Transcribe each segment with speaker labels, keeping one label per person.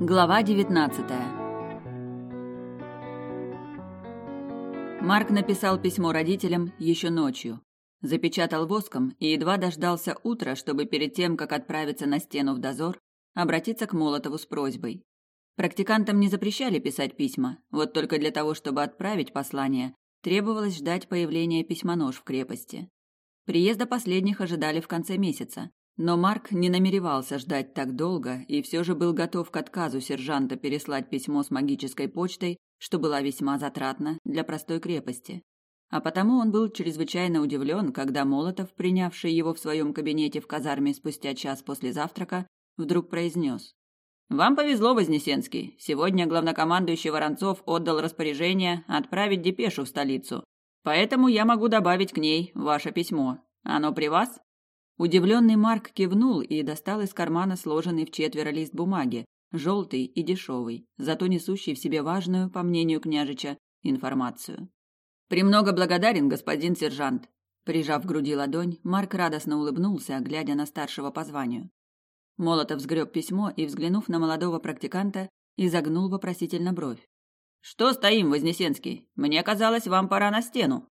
Speaker 1: Глава 19 Марк написал письмо родителям еще ночью. Запечатал воском и едва дождался утра, чтобы перед тем, как отправиться на стену в дозор, обратиться к Молотову с просьбой. Практикантам не запрещали писать письма, вот только для того, чтобы отправить послание, требовалось ждать появления письмонож в крепости. Приезда последних ожидали в конце месяца, но Марк не намеревался ждать так долго и все же был готов к отказу сержанта переслать письмо с магической почтой, что была весьма затратна для простой крепости. А потому он был чрезвычайно удивлен, когда Молотов, принявший его в своем кабинете в казарме спустя час после завтрака, вдруг произнес. «Вам повезло, Вознесенский. Сегодня главнокомандующий Воронцов отдал распоряжение отправить депешу в столицу. Поэтому я могу добавить к ней ваше письмо. Оно при вас?» Удивленный Марк кивнул и достал из кармана сложенный в четверо лист бумаги, желтый и дешевый, зато несущий в себе важную, по мнению княжича, информацию. «Премного благодарен, господин сержант!» Прижав к груди ладонь, Марк радостно улыбнулся, глядя на старшего по званию. Молотов сгреб письмо и, взглянув на молодого практиканта, изогнул вопросительно бровь. «Что стоим, Вознесенский? Мне казалось, вам пора на стену».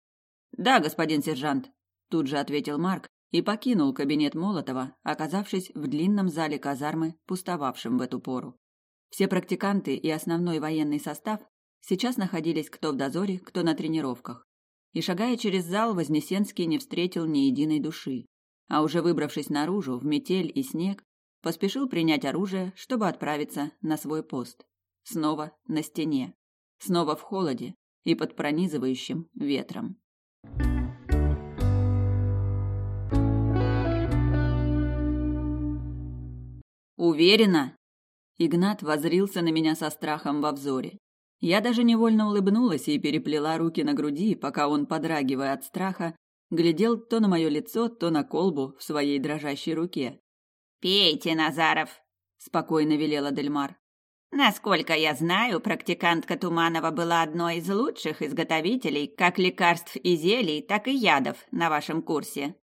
Speaker 1: «Да, господин сержант», – тут же ответил Марк, и покинул кабинет Молотова, оказавшись в длинном зале казармы, пустовавшем в эту пору. Все практиканты и основной военный состав сейчас находились кто в дозоре, кто на тренировках. И шагая через зал, Вознесенский не встретил ни единой души. А уже выбравшись наружу, в метель и снег, поспешил принять оружие, чтобы отправиться на свой пост. Снова на стене. Снова в холоде и под пронизывающим ветром. Уверена? Игнат возрился на меня со страхом во взоре. Я даже невольно улыбнулась и переплела руки на груди, пока он, подрагивая от страха, глядел то на мое лицо, то на колбу в своей дрожащей руке.
Speaker 2: «Пейте, Назаров!» – спокойно велела Дельмар. «Насколько я знаю, практикантка Туманова была одной из лучших изготовителей как лекарств и зелий, так и ядов на вашем курсе».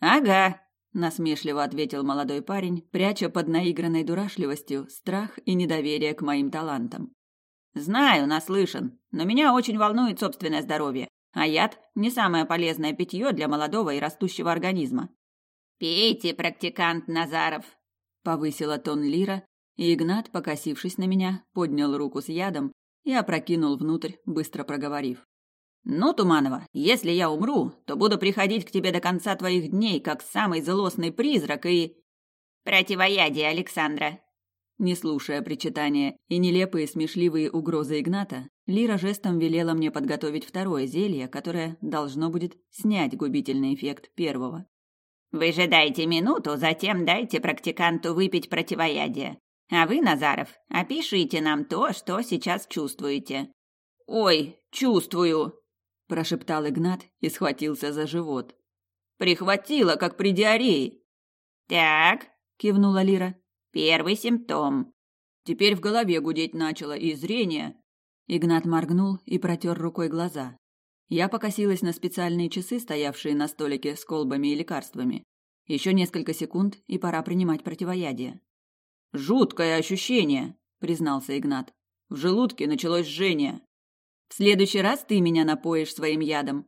Speaker 1: «Ага», насмешливо ответил молодой парень, пряча под наигранной дурашливостью страх и недоверие к моим талантам.
Speaker 2: Знаю, наслышан, но меня очень волнует собственное здоровье, а яд не самое полезное питье для молодого и растущего организма. Пейте, практикант Назаров, повысила тон Лира, и Игнат, покосившись на меня, поднял руку с ядом и опрокинул внутрь, быстро проговорив: «Ну, Туманова, если я умру, то буду приходить к тебе до конца твоих дней, как самый злостный призрак и...» «Противоядие, Александра!»
Speaker 1: Не слушая причитания и нелепые смешливые угрозы Игната, Лира жестом велела мне подготовить второе зелье, которое должно будет снять губительный эффект первого.
Speaker 2: «Выжидайте минуту, затем дайте практиканту выпить противоядие. А вы, Назаров, опишите нам то, что сейчас чувствуете».
Speaker 1: «Ой, чувствую!» Прошептал Игнат и схватился за живот. Прихватило, как при диарее.
Speaker 2: Так, кивнула Лира. Первый симптом.
Speaker 1: Теперь в голове гудеть начало и зрение. Игнат моргнул и протер рукой глаза. Я покосилась на специальные часы, стоявшие на столике с колбами и лекарствами. Еще несколько секунд, и пора принимать противоядие. Жуткое ощущение, признался Игнат. В желудке началось жжение. В следующий раз ты меня напоишь своим ядом,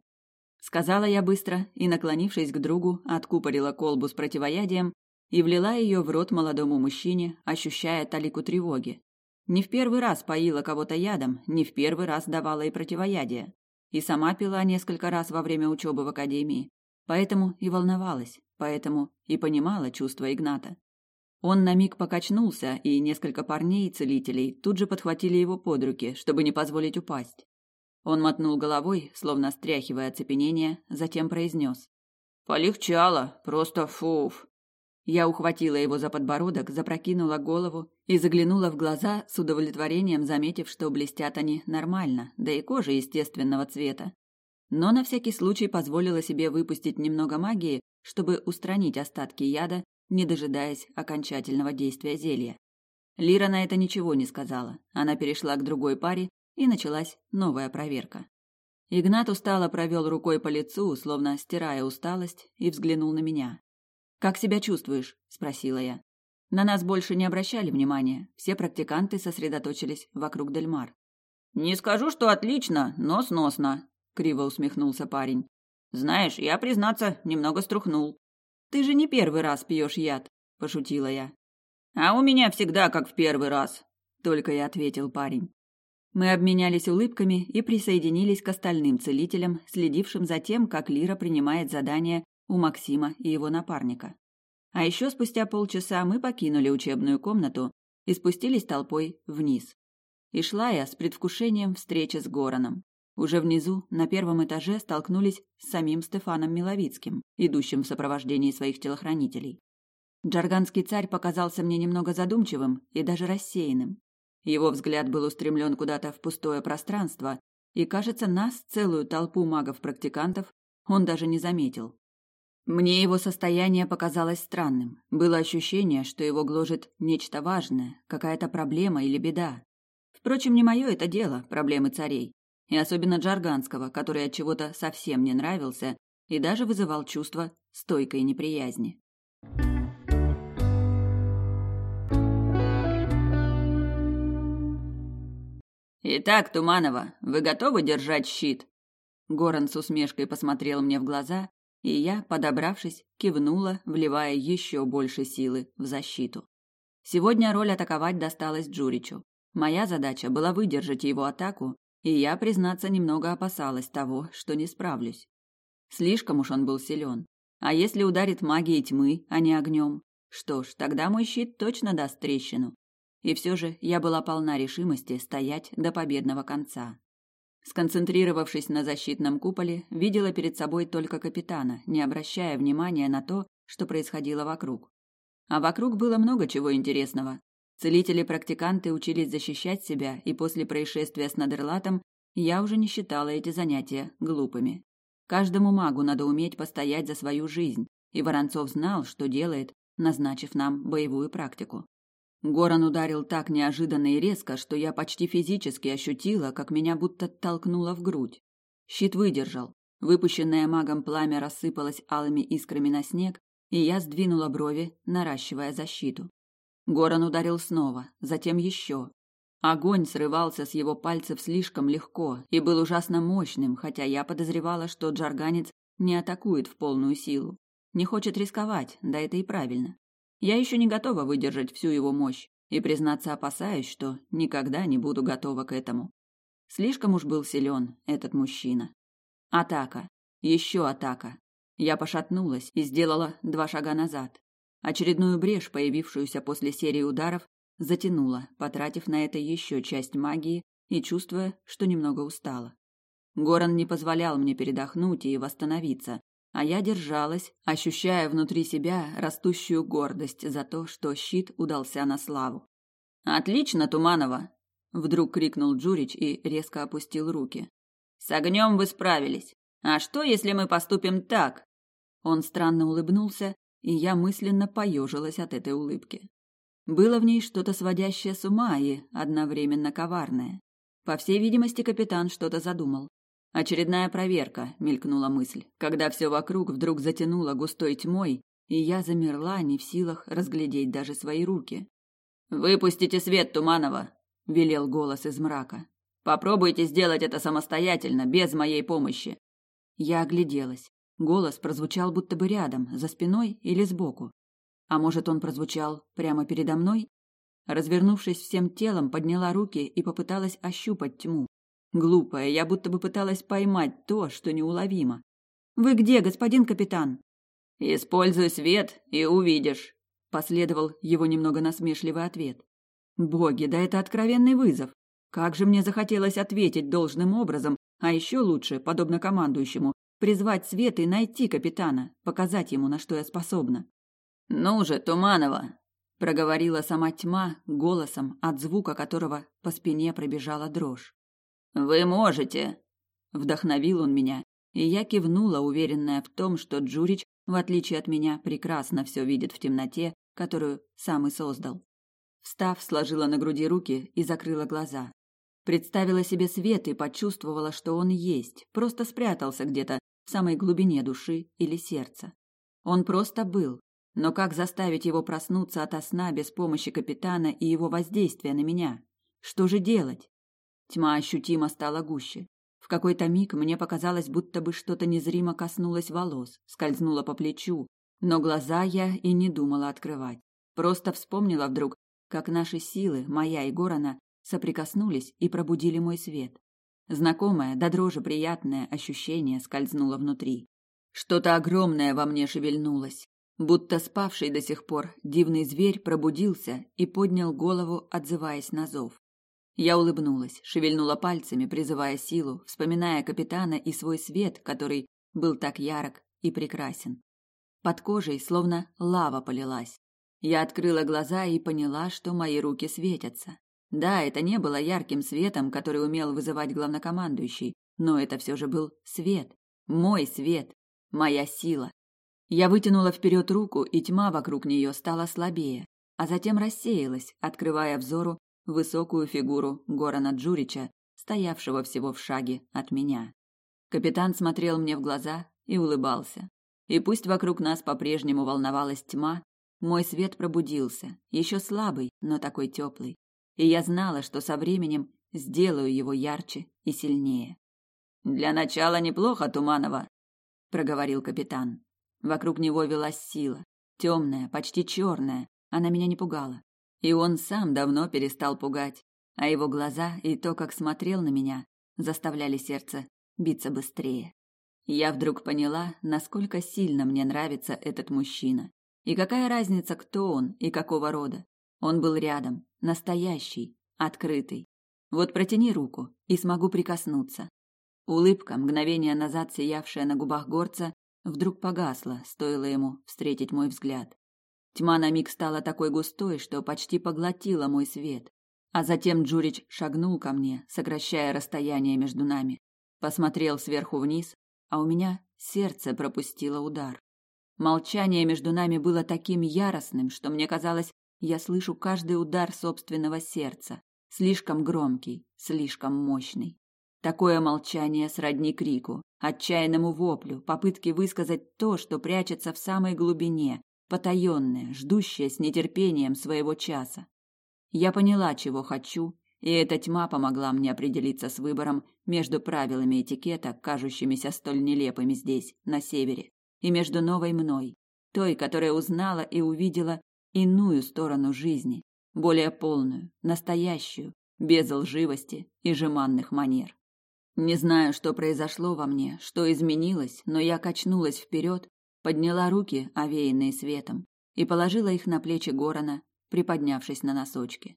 Speaker 1: сказала я быстро и, наклонившись к другу, откупорила колбу с противоядием и влила ее в рот молодому мужчине, ощущая талику тревоги. Не в первый раз поила кого-то ядом, не в первый раз давала и противоядие. И сама пила несколько раз во время учебы в академии. Поэтому и волновалась, поэтому и понимала чувства Игната. Он на миг покачнулся, и несколько парней-целителей тут же подхватили его под руки, чтобы не позволить упасть. Он мотнул головой, словно стряхивая оцепенение, затем произнес. «Полегчало, просто фуф». Я ухватила его за подбородок, запрокинула голову и заглянула в глаза с удовлетворением, заметив, что блестят они нормально, да и кожа естественного цвета. Но на всякий случай позволила себе выпустить немного магии, чтобы устранить остатки яда не дожидаясь окончательного действия зелья. Лира на это ничего не сказала. Она перешла к другой паре, и началась новая проверка. Игнат устало провел рукой по лицу, словно стирая усталость, и взглянул на меня. «Как себя чувствуешь?» – спросила я. На нас больше не обращали внимания, все практиканты сосредоточились вокруг Дельмар.
Speaker 2: «Не скажу, что отлично, но сносно», — криво усмехнулся парень. «Знаешь, я, признаться, немного струхнул».
Speaker 1: «Ты же не первый раз пьешь яд», — пошутила я.
Speaker 2: «А у меня всегда как в первый раз», —
Speaker 1: только и ответил парень. Мы обменялись улыбками и присоединились к остальным целителям, следившим за тем, как Лира принимает задание у Максима и его напарника. А еще спустя полчаса мы покинули учебную комнату и спустились толпой вниз. И шла я с предвкушением встречи с Гораном. Уже внизу, на первом этаже, столкнулись с самим Стефаном Миловицким, идущим в сопровождении своих телохранителей. Джарганский царь показался мне немного задумчивым и даже рассеянным. Его взгляд был устремлен куда-то в пустое пространство, и, кажется, нас, целую толпу магов-практикантов, он даже не заметил. Мне его состояние показалось странным. Было ощущение, что его гложет нечто важное, какая-то проблема или беда. Впрочем, не мое это дело, проблемы царей. И особенно Джарганского, который от чего-то совсем не нравился и даже вызывал чувство стойкой неприязни.
Speaker 2: «Итак, Туманова, вы готовы держать щит?»
Speaker 1: Горан с усмешкой посмотрел мне в глаза, и я, подобравшись, кивнула, вливая еще больше силы в защиту. Сегодня роль атаковать досталась Джуричу. Моя задача была выдержать его атаку, и я, признаться, немного опасалась того, что не справлюсь. Слишком уж он был силен. А если ударит магией тьмы, а не огнем? Что ж, тогда мой щит точно даст трещину. И все же я была полна решимости стоять до победного конца. Сконцентрировавшись на защитном куполе, видела перед собой только капитана, не обращая внимания на то, что происходило вокруг. А вокруг было много чего интересного. Целители-практиканты учились защищать себя, и после происшествия с Надерлатом я уже не считала эти занятия глупыми. Каждому магу надо уметь постоять за свою жизнь, и Воронцов знал, что делает, назначив нам боевую практику. Горан ударил так неожиданно и резко, что я почти физически ощутила, как меня будто толкнуло в грудь. Щит выдержал. Выпущенное магом пламя рассыпалось алыми искрами на снег, и я сдвинула брови, наращивая защиту. Горан ударил снова, затем еще. Огонь срывался с его пальцев слишком легко и был ужасно мощным, хотя я подозревала, что джарганец не атакует в полную силу. Не хочет рисковать, да это и правильно. Я еще не готова выдержать всю его мощь и, признаться, опасаюсь, что никогда не буду готова к этому. Слишком уж был силен этот мужчина. Атака. Еще атака. Я пошатнулась и сделала два шага назад. Очередную брешь, появившуюся после серии ударов, затянула, потратив на это еще часть магии и чувствуя, что немного устала. Горан не позволял мне передохнуть и восстановиться, а я держалась, ощущая внутри себя растущую гордость за то, что щит удался на славу. «Отлично, Туманова!» – вдруг крикнул Джурич и резко опустил руки. «С огнем вы справились. А что, если мы поступим так?» Он странно улыбнулся, и я мысленно поежилась от этой улыбки. Было в ней что-то сводящее с ума и одновременно коварное. По всей видимости, капитан что-то задумал. Очередная проверка, мелькнула мысль, когда все вокруг вдруг затянуло густой тьмой, и я замерла, не в силах разглядеть даже свои руки. «Выпустите свет, Туманова!» – велел голос из мрака. «Попробуйте сделать это самостоятельно, без моей помощи!» Я огляделась. Голос прозвучал будто бы рядом, за спиной или сбоку. А может, он прозвучал прямо передо мной? Развернувшись всем телом, подняла руки и попыталась ощупать тьму. Глупая, я будто бы пыталась поймать то, что неуловимо. «Вы где, господин капитан?» «Используй свет и увидишь», — последовал его немного насмешливый ответ. «Боги, да это откровенный вызов. Как же мне захотелось ответить должным образом, а еще лучше, подобно командующему, призвать свет и найти капитана, показать ему, на что я способна». «Ну же, Туманова!» — проговорила сама тьма голосом, от звука которого по спине пробежала дрожь. Вы можете, вдохновил он меня, и я кивнула, уверенная в том, что Джурич, в отличие от меня, прекрасно все видит в темноте, которую сам и создал. Встав, сложила на груди руки и закрыла глаза. Представила себе свет и почувствовала, что он есть, просто спрятался где-то в самой глубине души или сердца. Он просто был, Но как заставить его проснуться ото сна без помощи капитана и его воздействия на меня? Что же делать? Тьма ощутимо стала гуще. В какой-то миг мне показалось, будто бы что-то незримо коснулось волос, скользнуло по плечу, но глаза я и не думала открывать. Просто вспомнила вдруг, как наши силы, моя и Горана, соприкоснулись и пробудили мой свет. Знакомое, до дрожи приятное ощущение скользнуло внутри. Что-то огромное во мне шевельнулось, будто спавший до сих пор дивный зверь пробудился и поднял голову, отзываясь на зов. Я улыбнулась, шевельнула пальцами, призывая силу, вспоминая капитана и свой свет, который был так ярок и прекрасен. Под кожей словно лава полилась. Я открыла глаза и поняла, что мои руки светятся. Да, это не было ярким светом, который умел вызывать главнокомандующий, но это все же был свет. Мой свет. Моя сила. Я вытянула вперед руку, и тьма вокруг нее стала слабее, а затем рассеялась, открывая взору высокую фигуру Горана Джурича, стоявшего всего в шаге от меня. Капитан смотрел мне в глаза и улыбался. И пусть вокруг нас по-прежнему волновалась тьма, мой свет пробудился, еще слабый, но такой теплый. И я знала, что со временем сделаю его ярче и сильнее. Для начала неплохо, Туманова, проговорил капитан. Вокруг него велась сила, темная, почти черная. Она меня не пугала. И он сам давно перестал пугать, а его глаза и то, как смотрел на меня, заставляли сердце биться быстрее. Я вдруг поняла, насколько сильно мне нравится этот мужчина. И какая разница, кто он и какого рода. Он был рядом, настоящий, открытый. Вот протяни руку, и смогу прикоснуться. Улыбка, мгновение назад сиявшая на губах горца, вдруг погасла, стоило ему встретить мой взгляд. Тьма на миг стала такой густой, что почти поглотила мой свет. А затем Джурич шагнул ко мне, сокращая расстояние между нами. Посмотрел сверху вниз, а у меня сердце пропустило удар. Молчание между нами было таким яростным, что мне казалось, я слышу каждый удар собственного сердца, слишком громкий, слишком мощный. Такое молчание сродни крику, отчаянному воплю, попытке высказать то, что прячется в самой глубине, потаенная, ждущая с нетерпением своего часа. Я поняла, чего хочу, и эта тьма помогла мне определиться с выбором между правилами этикета, кажущимися столь нелепыми здесь, на севере, и между новой мной, той, которая узнала и увидела иную сторону жизни, более полную, настоящую, без лживости и жеманных манер. Не знаю, что произошло во мне, что изменилось, но я качнулась вперед подняла руки, овеянные светом, и положила их на плечи Горана, приподнявшись на носочки.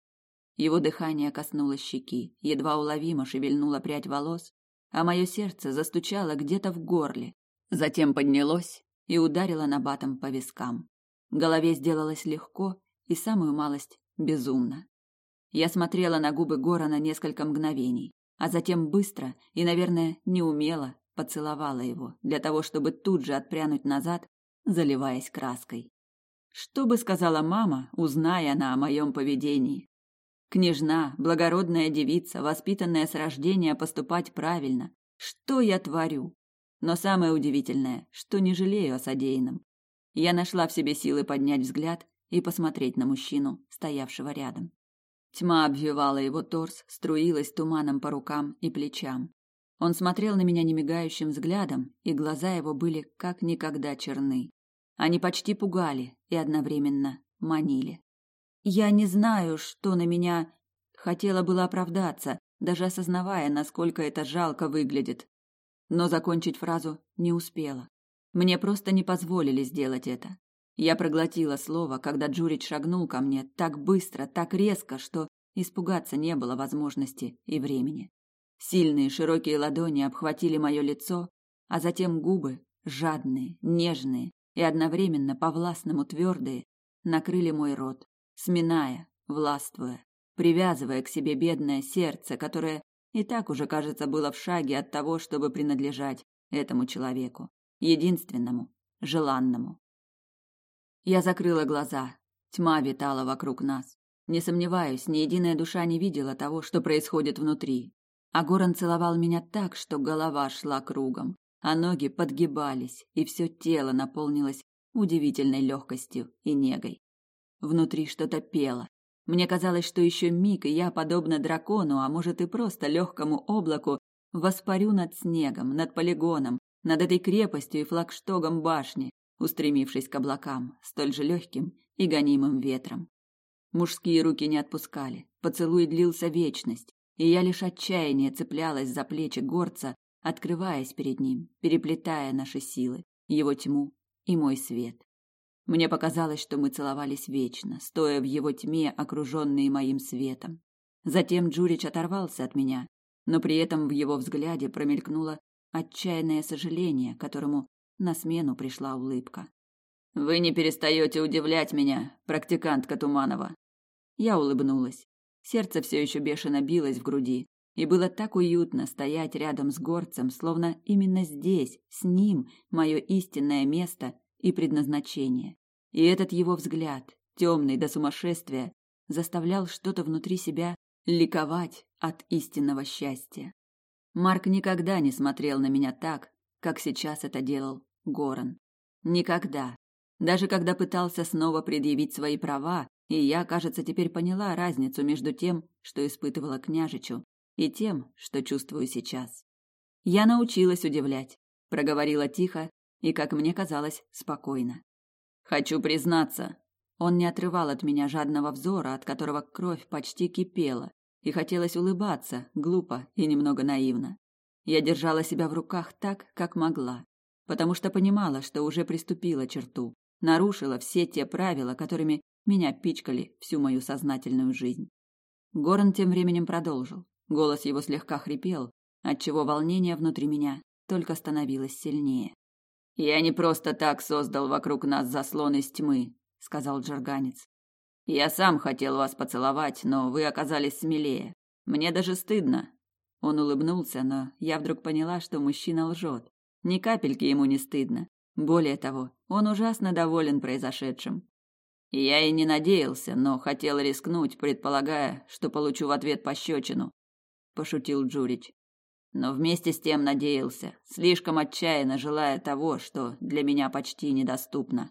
Speaker 1: Его дыхание коснулось щеки, едва уловимо шевельнула прядь волос, а мое сердце застучало где-то в горле, затем поднялось и ударило набатом по вискам. Голове сделалось легко и самую малость безумно. Я смотрела на губы Горана несколько мгновений, а затем быстро и, наверное, неумело поцеловала его, для того, чтобы тут же отпрянуть назад, заливаясь краской. Что бы сказала мама, узная она о моем поведении? Княжна, благородная девица, воспитанная с рождения поступать правильно. Что я творю? Но самое удивительное, что не жалею о содеянном. Я нашла в себе силы поднять взгляд и посмотреть на мужчину, стоявшего рядом. Тьма обвивала его торс, струилась туманом по рукам и плечам. Он смотрел на меня немигающим взглядом, и глаза его были как никогда черны. Они почти пугали и одновременно манили. Я не знаю, что на меня хотела было оправдаться, даже осознавая, насколько это жалко выглядит. Но закончить фразу не успела. Мне просто не позволили сделать это. Я проглотила слово, когда Джурич шагнул ко мне так быстро, так резко, что испугаться не было возможности и времени. Сильные широкие ладони обхватили мое лицо, а затем губы, жадные, нежные и одновременно по-властному твердые, накрыли мой рот, сминая, властвуя, привязывая к себе бедное сердце, которое и так уже, кажется, было в шаге от того, чтобы принадлежать этому человеку, единственному, желанному. Я закрыла глаза. Тьма витала вокруг нас. Не сомневаюсь, ни единая душа не видела того, что происходит внутри, а Горан целовал меня так, что голова шла кругом, а ноги подгибались, и все тело наполнилось удивительной легкостью и негой. Внутри что-то пело. Мне казалось, что еще миг, и я, подобно дракону, а может и просто легкому облаку, воспарю над снегом, над полигоном, над этой крепостью и флагштогом башни, устремившись к облакам, столь же легким и гонимым ветром. Мужские руки не отпускали, поцелуй длился вечность, и я лишь отчаяние цеплялась за плечи горца, открываясь перед ним, переплетая наши силы, его тьму и мой свет. Мне показалось, что мы целовались вечно, стоя в его тьме, окруженные моим светом. Затем Джурич оторвался от меня, но при этом в его взгляде промелькнуло отчаянное сожаление, которому на смену пришла улыбка. «Вы не перестаете удивлять меня, практикантка Туманова!» Я улыбнулась. Сердце все еще бешено билось в груди, и было так уютно стоять рядом с горцем, словно именно здесь, с ним, мое истинное место и предназначение. И этот его взгляд, темный до сумасшествия, заставлял что-то внутри себя ликовать от истинного счастья. Марк никогда не смотрел на меня так, как сейчас это делал Горан. Никогда. Даже когда пытался снова предъявить свои права, и я, кажется, теперь поняла разницу между тем, что испытывала княжичу, и тем, что чувствую сейчас. Я научилась удивлять, проговорила тихо и, как мне казалось, спокойно. Хочу признаться, он не отрывал от меня жадного взора, от которого кровь почти кипела, и хотелось улыбаться, глупо и немного наивно. Я держала себя в руках так, как могла, потому что понимала, что уже приступила черту, нарушила все те правила, которыми меня пичкали всю мою сознательную жизнь. Горан тем временем продолжил. Голос его слегка хрипел, отчего волнение внутри меня только становилось сильнее. «Я не просто так создал вокруг нас заслон из тьмы», — сказал Джорганец. «Я сам хотел вас поцеловать, но вы оказались смелее. Мне даже стыдно». Он улыбнулся, но я вдруг поняла, что мужчина лжет. Ни капельки ему не стыдно. Более того, он ужасно доволен произошедшим. Я и не надеялся, но хотел рискнуть, предполагая, что получу в ответ пощечину пошутил Джурич. Но вместе с тем надеялся, слишком отчаянно желая того, что для меня почти недоступно.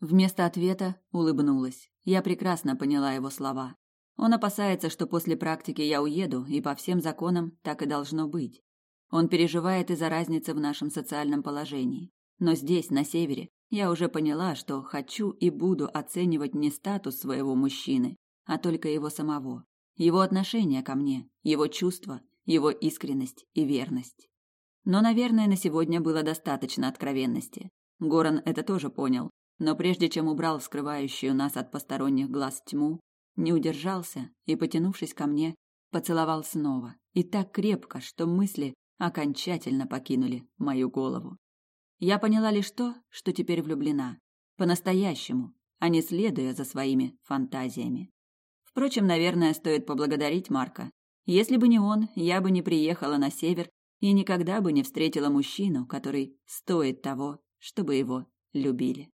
Speaker 1: Вместо ответа улыбнулась. Я прекрасно поняла его слова. Он опасается, что после практики я уеду, и по всем законам так и должно быть. Он переживает из-за разницы в нашем социальном положении. Но здесь, на севере, я уже поняла, что хочу и буду оценивать не статус своего мужчины, а только его самого его отношение ко мне, его чувства, его искренность и верность. Но, наверное, на сегодня было достаточно откровенности. Горан это тоже понял, но прежде чем убрал скрывающую нас от посторонних глаз тьму, не удержался и, потянувшись ко мне, поцеловал снова, и так крепко, что мысли окончательно покинули мою голову. Я поняла лишь то, что теперь влюблена, по-настоящему, а не следуя за своими фантазиями. Впрочем, наверное, стоит поблагодарить Марка. Если бы не он, я бы не приехала на север и никогда бы не встретила мужчину, который стоит того, чтобы его любили.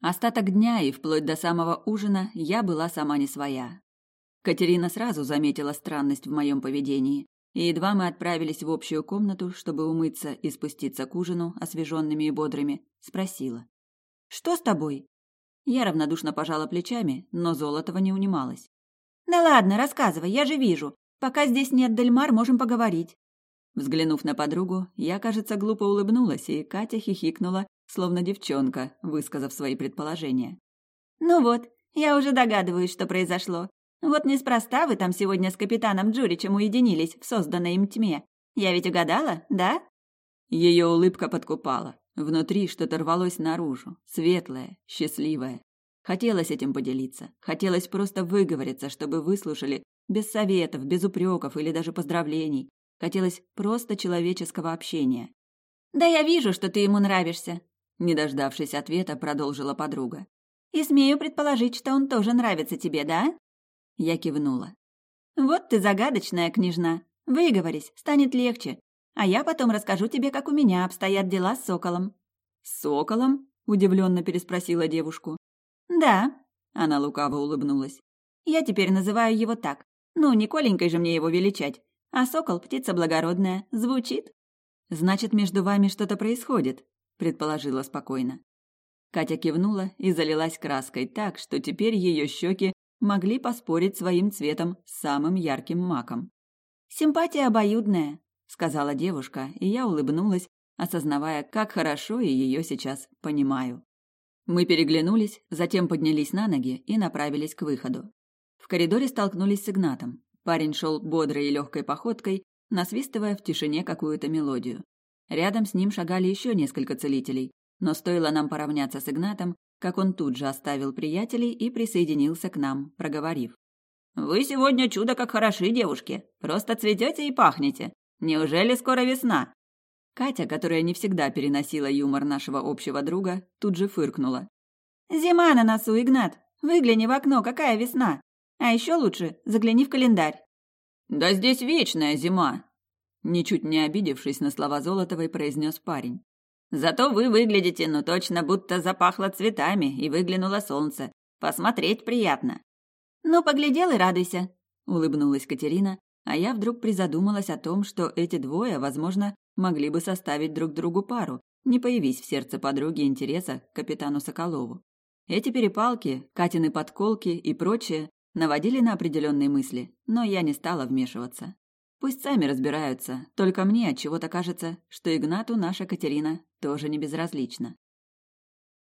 Speaker 1: Остаток дня и вплоть до самого ужина я была сама не своя. Катерина сразу заметила странность в моем поведении, и едва мы отправились в общую комнату, чтобы умыться и спуститься к ужину, освеженными и бодрыми, спросила. «Что с тобой?» Я равнодушно пожала плечами, но Золотова не унималась. «Да ладно, рассказывай, я же вижу. Пока здесь нет Дельмар, можем поговорить». Взглянув на подругу, я, кажется, глупо улыбнулась, и Катя хихикнула, словно девчонка, высказав свои предположения. «Ну вот, я уже догадываюсь, что произошло. Вот неспроста вы там сегодня с капитаном Джуричем уединились в созданной им тьме. Я ведь угадала, да?» Ее улыбка подкупала. Внутри что-то рвалось наружу, светлое, счастливое. Хотелось этим поделиться. Хотелось просто выговориться, чтобы выслушали без советов, без упреков или даже поздравлений. Хотелось просто человеческого общения. «Да я вижу, что ты ему нравишься», — не дождавшись ответа, продолжила подруга. «И смею предположить, что он тоже нравится тебе, да?» Я кивнула. «Вот ты загадочная княжна. Выговорись, станет легче. А я потом расскажу тебе, как у меня обстоят дела с Соколом». «С Соколом?» – удивленно переспросила девушку. «Да», – она лукаво улыбнулась. «Я теперь называю его так. Ну, не Коленькой же мне его величать.
Speaker 2: А сокол – птица благородная. Звучит.
Speaker 1: Значит, между вами что-то происходит, предположила спокойно. Катя кивнула и залилась краской так, что теперь ее щеки могли поспорить своим цветом с самым ярким маком.
Speaker 2: «Симпатия обоюдная», — сказала
Speaker 1: девушка, и я улыбнулась, осознавая, как хорошо я ее сейчас понимаю. Мы переглянулись, затем поднялись на ноги и направились к выходу. В коридоре столкнулись с Игнатом. Парень шел бодрой и легкой походкой, насвистывая в тишине какую-то мелодию. Рядом с ним шагали еще несколько целителей, но стоило нам поравняться с Игнатом, как он тут же оставил приятелей и присоединился к нам, проговорив.
Speaker 2: «Вы сегодня чудо как хороши, девушки. Просто цветете и пахнете. Неужели скоро весна?»
Speaker 1: Катя, которая не всегда переносила юмор нашего общего друга, тут же фыркнула.
Speaker 2: «Зима на носу, Игнат. Выгляни в окно, какая весна. А еще лучше, загляни в календарь».
Speaker 3: «Да здесь вечная зима»,
Speaker 1: Ничуть не обидевшись на слова Золотовой, произнес парень.
Speaker 2: «Зато вы выглядите, ну точно, будто запахло цветами и выглянуло солнце. Посмотреть приятно». «Ну, поглядел и радуйся», — улыбнулась Катерина, а я вдруг призадумалась о том, что эти двое, возможно, могли бы составить друг другу пару, не появись в сердце подруги интереса к капитану Соколову. Эти перепалки, Катины подколки и прочее наводили на определенные мысли, но я не стала вмешиваться. Пусть сами разбираются, только мне от чего-то кажется, что Игнату наша Катерина тоже не безразлична.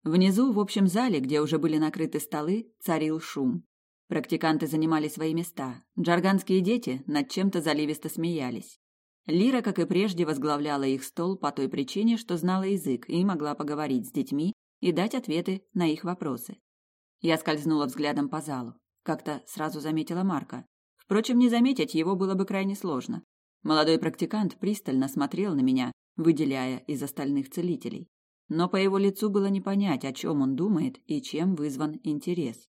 Speaker 2: Внизу, в общем зале, где уже были накрыты столы, царил шум. Практиканты занимали свои места. Джарганские дети над чем-то заливисто смеялись. Лира, как и прежде, возглавляла их стол по той причине, что знала язык и могла поговорить с детьми и дать ответы на их вопросы. Я скользнула взглядом по залу. Как-то сразу заметила Марка. Впрочем, не заметить его было бы крайне сложно. Молодой практикант пристально смотрел на меня, выделяя из остальных целителей. Но по его лицу было не понять, о чем он думает и чем вызван интерес.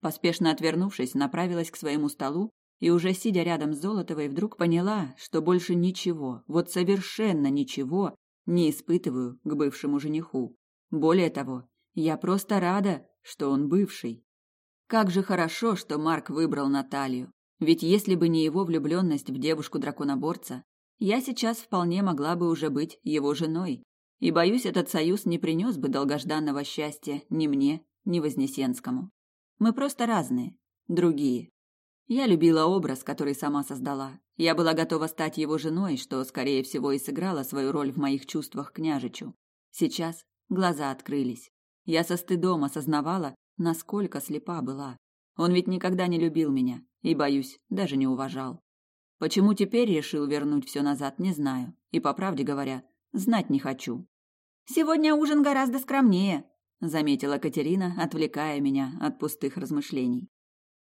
Speaker 2: Поспешно отвернувшись, направилась к своему столу и уже сидя рядом с Золотовой, вдруг поняла, что больше ничего, вот совершенно ничего, не испытываю к бывшему жениху. Более того, я просто рада, что он бывший. Как же хорошо, что Марк выбрал Наталью. Ведь если бы не его влюбленность в девушку-драконоборца, я сейчас вполне могла бы уже быть его женой. И, боюсь, этот союз не принес бы долгожданного счастья ни мне, ни Вознесенскому. Мы просто разные, другие. Я любила образ, который сама создала. Я была готова стать его женой, что, скорее всего, и сыграло свою роль в моих чувствах княжичу. Сейчас глаза открылись. Я со стыдом осознавала, насколько слепа была. Он ведь никогда не любил меня, и, боюсь, даже не уважал. Почему теперь решил вернуть все назад, не знаю. И, по правде говоря, знать не хочу. «Сегодня ужин гораздо скромнее», — заметила
Speaker 1: Катерина, отвлекая меня от пустых размышлений.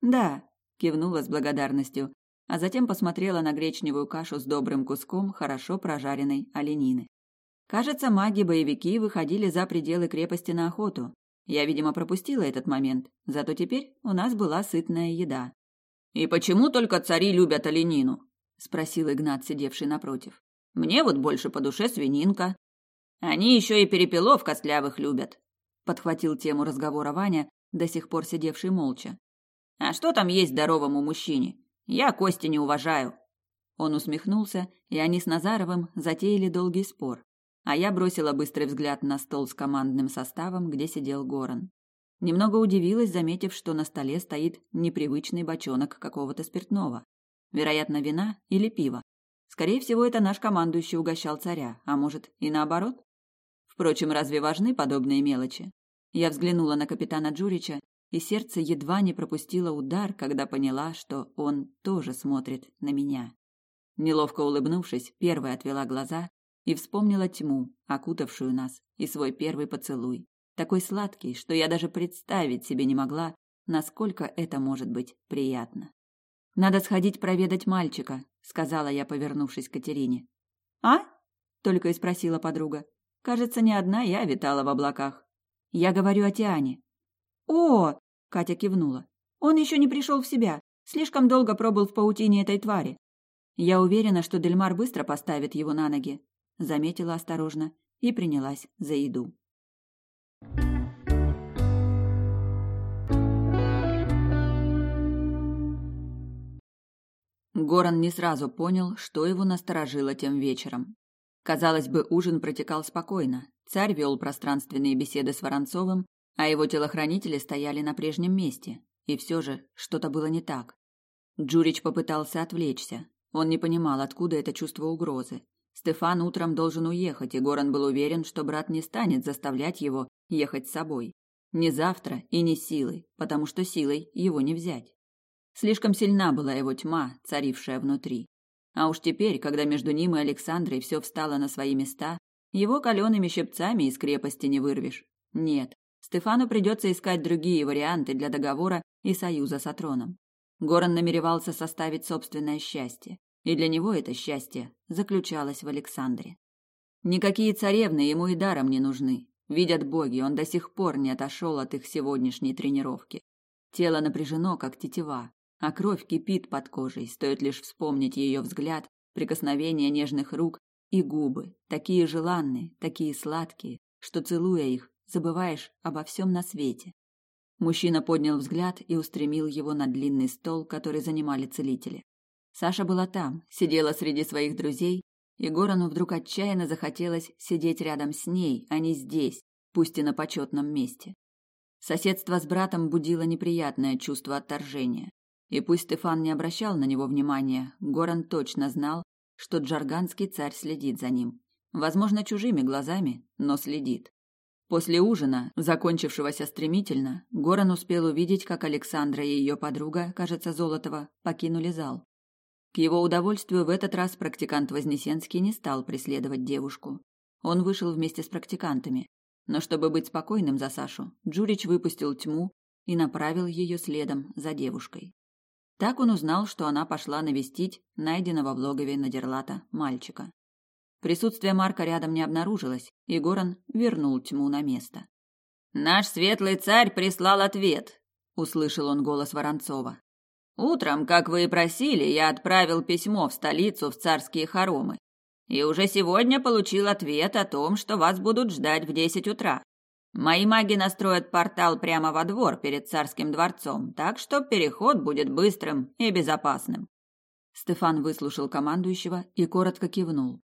Speaker 1: «Да», — кивнула с благодарностью, а затем посмотрела на гречневую кашу с добрым куском хорошо прожаренной оленины. Кажется, маги-боевики выходили за пределы крепости на охоту. Я, видимо, пропустила этот момент, зато теперь у нас была сытная еда.
Speaker 3: «И почему только цари любят оленину?»
Speaker 1: – спросил Игнат, сидевший напротив.
Speaker 3: «Мне вот больше по душе свининка. Они еще и перепелов костлявых любят», – подхватил тему разговора Ваня, до сих пор сидевший молча. «А что там есть здоровому мужчине? Я кости не уважаю».
Speaker 1: Он усмехнулся, и они с Назаровым затеяли долгий спор. А я бросила быстрый взгляд на стол с командным составом, где сидел Горан. Немного удивилась, заметив, что на столе стоит непривычный бочонок какого-то спиртного. Вероятно, вина или пива. Скорее всего, это наш командующий угощал царя, а может и наоборот. Впрочем, разве важны подобные мелочи? Я взглянула на капитана Джурича, и сердце едва не пропустило удар, когда поняла, что он тоже смотрит на меня. Неловко улыбнувшись, первая отвела глаза и вспомнила тьму, окутавшую нас, и свой первый поцелуй такой сладкий, что я даже представить себе не могла, насколько это может быть приятно. Надо сходить проведать мальчика, сказала я, повернувшись к Катерине. А? только и спросила подруга. Кажется, не одна я витала в облаках. Я говорю о Тиане. О, Катя кивнула. Он еще не пришел в себя. Слишком долго пробыл в паутине этой твари. Я уверена, что Дельмар быстро поставит его на ноги, заметила осторожно и принялась за еду. Горан не сразу понял, что его насторожило тем вечером. Казалось бы, ужин протекал спокойно. Царь вел пространственные беседы с Воронцовым, а его телохранители стояли на прежнем месте. И все же что-то было не так. Джурич попытался отвлечься. Он не понимал, откуда это чувство угрозы. Стефан утром должен уехать, и Горан был уверен, что брат не станет заставлять его ехать с собой. Не завтра и не силой, потому что силой его не взять. Слишком сильна была его тьма, царившая внутри. А уж теперь, когда между ним и Александрой все встало на свои места, его калеными щипцами из крепости не вырвешь. Нет, Стефану придется искать другие варианты для договора и союза с Атроном. Горан намеревался составить собственное счастье, и для него это счастье заключалось в Александре. Никакие царевны ему и даром не нужны. Видят боги, он до сих пор не отошел от их сегодняшней тренировки. Тело напряжено, как тетива, а кровь кипит под кожей, стоит лишь вспомнить ее взгляд, прикосновение нежных рук и губы, такие желанные, такие сладкие, что, целуя их, забываешь обо всем на свете. Мужчина поднял взгляд и устремил его на длинный стол, который занимали целители. Саша была там, сидела среди своих друзей, и Горану вдруг отчаянно захотелось сидеть рядом с ней, а не здесь, пусть и на почетном месте. Соседство с братом будило неприятное чувство отторжения. И пусть Стефан не обращал на него внимания, Горан точно знал, что джарганский царь следит за ним. Возможно, чужими глазами, но следит. После ужина, закончившегося стремительно, Горан успел увидеть, как Александра и ее подруга, кажется, Золотова, покинули зал. К его удовольствию в этот раз практикант Вознесенский не стал преследовать девушку. Он вышел вместе с практикантами. Но чтобы быть спокойным за Сашу, Джурич выпустил тьму и направил ее следом за девушкой. Так он узнал, что она пошла навестить найденного в логове Надерлата мальчика. Присутствие Марка рядом не обнаружилось, и Горан вернул тьму на место. «Наш светлый царь прислал ответ», — услышал он голос Воронцова. «Утром, как вы и просили, я отправил письмо в столицу в царские хоромы. И уже сегодня получил ответ о том, что вас будут ждать в десять утра. Мои маги настроят портал прямо во двор перед царским дворцом, так что переход будет быстрым и безопасным. Стефан выслушал командующего и коротко кивнул.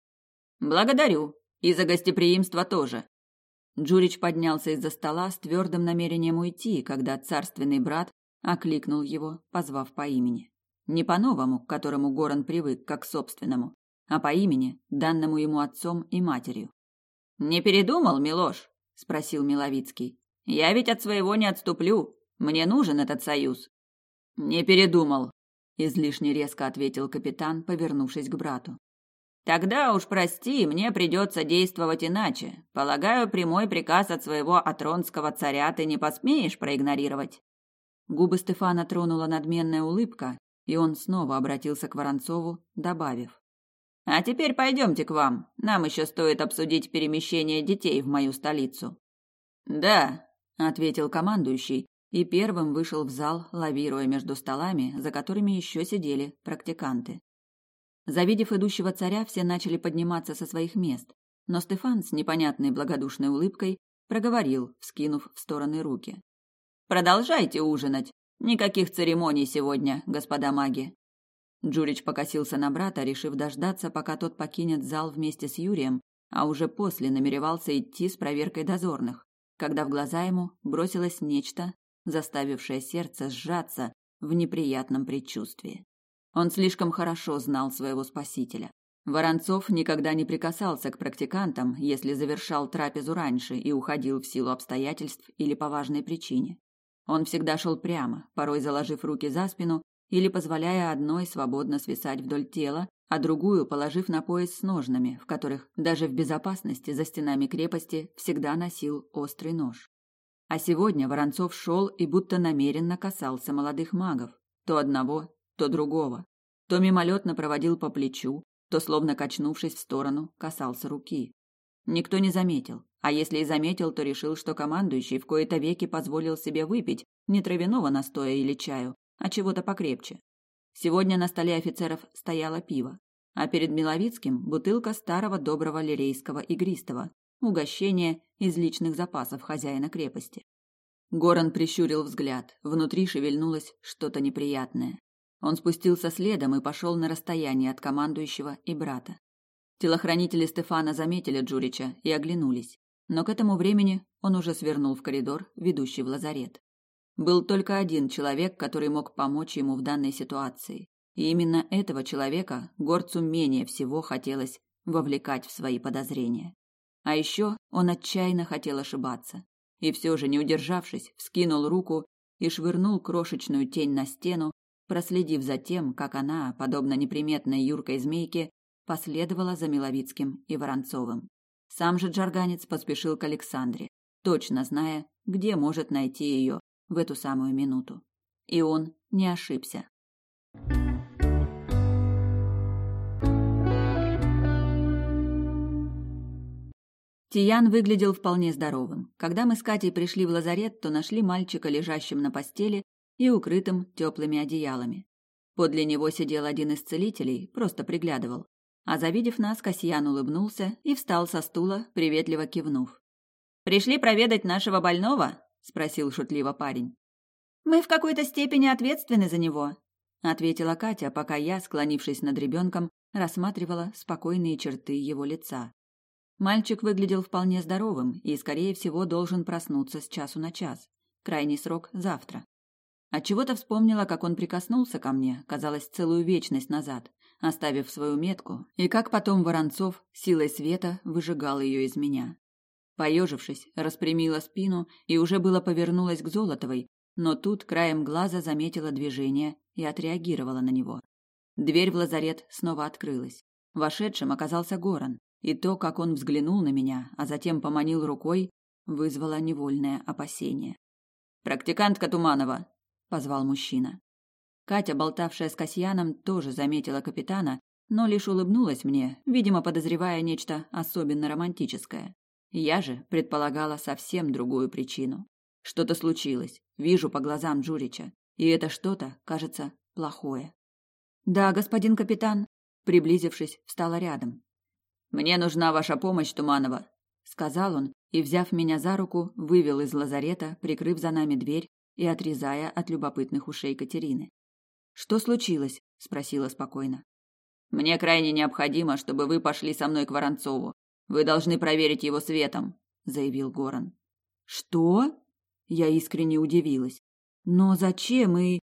Speaker 1: Благодарю. И за гостеприимство тоже. Джурич поднялся из-за стола с твердым намерением уйти, когда царственный брат окликнул его, позвав по имени. Не по-новому, к которому Горан привык, как к собственному, а по имени, данному ему отцом и матерью. «Не передумал, Милош?» спросил Миловицкий. Я ведь от своего не отступлю. Мне нужен этот союз. Не передумал, излишне резко ответил капитан, повернувшись к брату. Тогда уж прости, мне придется действовать иначе. Полагаю, прямой приказ от своего атронского царя ты не посмеешь проигнорировать. Губы Стефана тронула надменная улыбка, и он снова обратился к Воронцову, добавив: а теперь пойдемте к вам. Нам еще стоит обсудить перемещение детей в мою столицу. Да, ответил командующий и первым вышел в зал, лавируя между столами, за которыми еще сидели практиканты. Завидев идущего царя, все начали подниматься со своих мест, но Стефан с непонятной благодушной улыбкой проговорил, вскинув в стороны руки: "Продолжайте ужинать. Никаких церемоний сегодня, господа маги. Джурич покосился на брата, решив дождаться, пока тот покинет зал вместе с Юрием, а уже после намеревался идти с проверкой дозорных, когда в глаза ему бросилось нечто, заставившее сердце сжаться в неприятном предчувствии. Он слишком хорошо знал своего спасителя. Воронцов никогда не прикасался к практикантам, если завершал трапезу раньше и уходил в силу обстоятельств или по важной причине. Он всегда шел прямо, порой заложив руки за спину или позволяя одной свободно свисать вдоль тела, а другую положив на пояс с ножнами, в которых даже в безопасности за стенами крепости всегда носил острый нож. А сегодня Воронцов шел и будто намеренно касался молодых магов, то одного, то другого, то мимолетно проводил по плечу, то, словно качнувшись в сторону, касался руки. Никто не заметил, а если и заметил, то решил, что командующий в кои-то веки позволил себе выпить не травяного настоя или чаю, а чего-то покрепче. Сегодня на столе офицеров стояло пиво, а перед Миловицким бутылка старого доброго лирейского игристого, угощение из личных запасов хозяина крепости. Горан прищурил взгляд, внутри шевельнулось что-то неприятное. Он спустился следом и пошел на расстояние от командующего и брата. Телохранители Стефана заметили Джурича и оглянулись, но к этому времени он уже свернул в коридор, ведущий в лазарет. Был только один человек, который мог помочь ему в данной ситуации, и именно этого человека горцу менее всего хотелось вовлекать в свои подозрения. А еще он отчаянно хотел ошибаться, и все же, не удержавшись, вскинул руку и швырнул крошечную тень на стену, проследив за тем, как она, подобно неприметной юркой змейке, последовала за Миловицким и Воронцовым. Сам же Джарганец поспешил к Александре, точно зная, где может найти ее в эту самую минуту. И он не ошибся. Тиян выглядел вполне здоровым. Когда мы с Катей пришли в лазарет, то нашли мальчика лежащим на постели и укрытым теплыми одеялами. Подле него сидел один из целителей, просто приглядывал. А завидев нас, Касьян улыбнулся и встал со стула, приветливо кивнув. «Пришли проведать нашего больного?» – спросил шутливо парень.
Speaker 2: «Мы в какой-то степени ответственны за него», –
Speaker 1: ответила Катя, пока я, склонившись над ребенком, рассматривала спокойные черты его лица. Мальчик выглядел вполне здоровым и, скорее всего, должен проснуться с часу на час. Крайний срок – завтра. Отчего-то вспомнила, как он прикоснулся ко мне, казалось, целую вечность назад, оставив свою метку, и как потом Воронцов силой света выжигал ее из меня. Поежившись, распрямила спину и уже было повернулась к Золотовой, но тут краем глаза заметила движение и отреагировала на него. Дверь в лазарет снова открылась. Вошедшим оказался Горан, и то, как он взглянул на меня, а затем поманил рукой, вызвало невольное опасение. «Практикантка Туманова!» – позвал мужчина. Катя, болтавшая с Касьяном, тоже заметила капитана, но лишь улыбнулась мне, видимо, подозревая нечто особенно романтическое. Я же предполагала совсем другую причину. Что-то случилось, вижу по глазам Джурича, и это что-то, кажется, плохое. «Да, господин капитан», приблизившись, встала рядом. Мне нужна ваша помощь, Туманова, сказал он и, взяв меня за руку, вывел из лазарета, прикрыв за нами дверь и отрезая от любопытных ушей Катерины. Что случилось? спросила спокойно. Мне крайне необходимо, чтобы вы пошли со мной к Воронцову. Вы должны проверить его светом, заявил Горан. Что? Я искренне удивилась. Но зачем и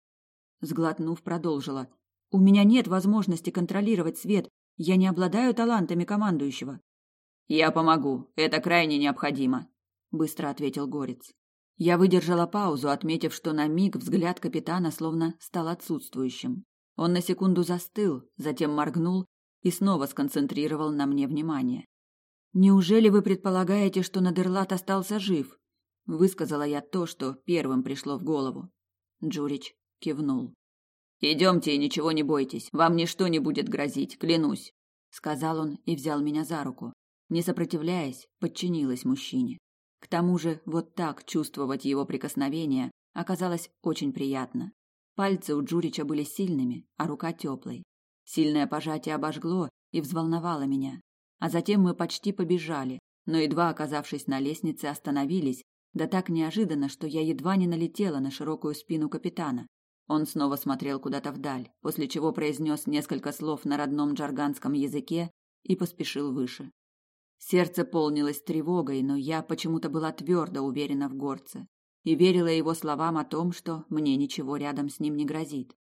Speaker 1: сглотнув, продолжила: У меня нет возможности контролировать свет, я не обладаю талантами командующего. Я помогу. Это крайне необходимо, быстро ответил Горец. Я выдержала паузу, отметив, что на миг взгляд капитана словно стал отсутствующим. Он на секунду застыл, затем моргнул и снова сконцентрировал на мне внимание. Неужели вы предполагаете, что Надерлат остался жив? высказала я то, что первым пришло в голову. Джурич кивнул. Идемте и ничего не бойтесь, вам ничто не будет грозить, клянусь, сказал он и взял меня за руку. Не сопротивляясь, подчинилась мужчине. К тому же, вот так чувствовать его прикосновение оказалось очень приятно. Пальцы у Джурича были сильными, а рука теплой. Сильное пожатие обожгло и взволновало меня. А затем мы почти побежали, но едва оказавшись на лестнице, остановились, да так неожиданно, что я едва не налетела на широкую спину капитана. Он снова смотрел куда-то вдаль, после чего произнес несколько слов на родном джарганском языке и поспешил выше. Сердце полнилось тревогой, но я почему-то была твердо уверена в горце и верила его словам о том, что мне ничего рядом с ним не грозит.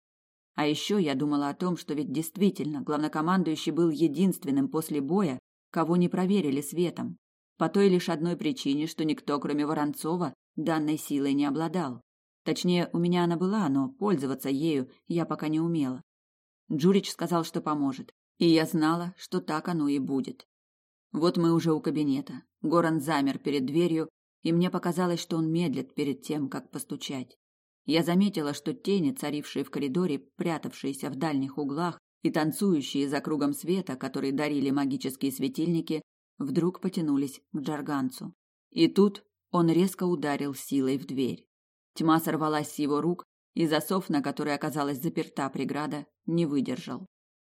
Speaker 1: А еще я думала о том, что ведь действительно главнокомандующий был единственным после боя, кого не проверили светом, по той лишь одной причине, что никто, кроме Воронцова, данной силой не обладал. Точнее, у меня она была, но пользоваться ею я пока не умела. Джурич сказал, что поможет, и я знала, что так оно и будет. Вот мы уже у кабинета. Горан замер перед дверью, и мне показалось, что он медлит перед тем, как постучать. Я заметила, что тени, царившие в коридоре, прятавшиеся в дальних углах и танцующие за кругом света, который дарили магические светильники, вдруг потянулись к Джарганцу. И тут он резко ударил силой в дверь. Тьма сорвалась с его рук, и засов, на который оказалась заперта преграда, не выдержал.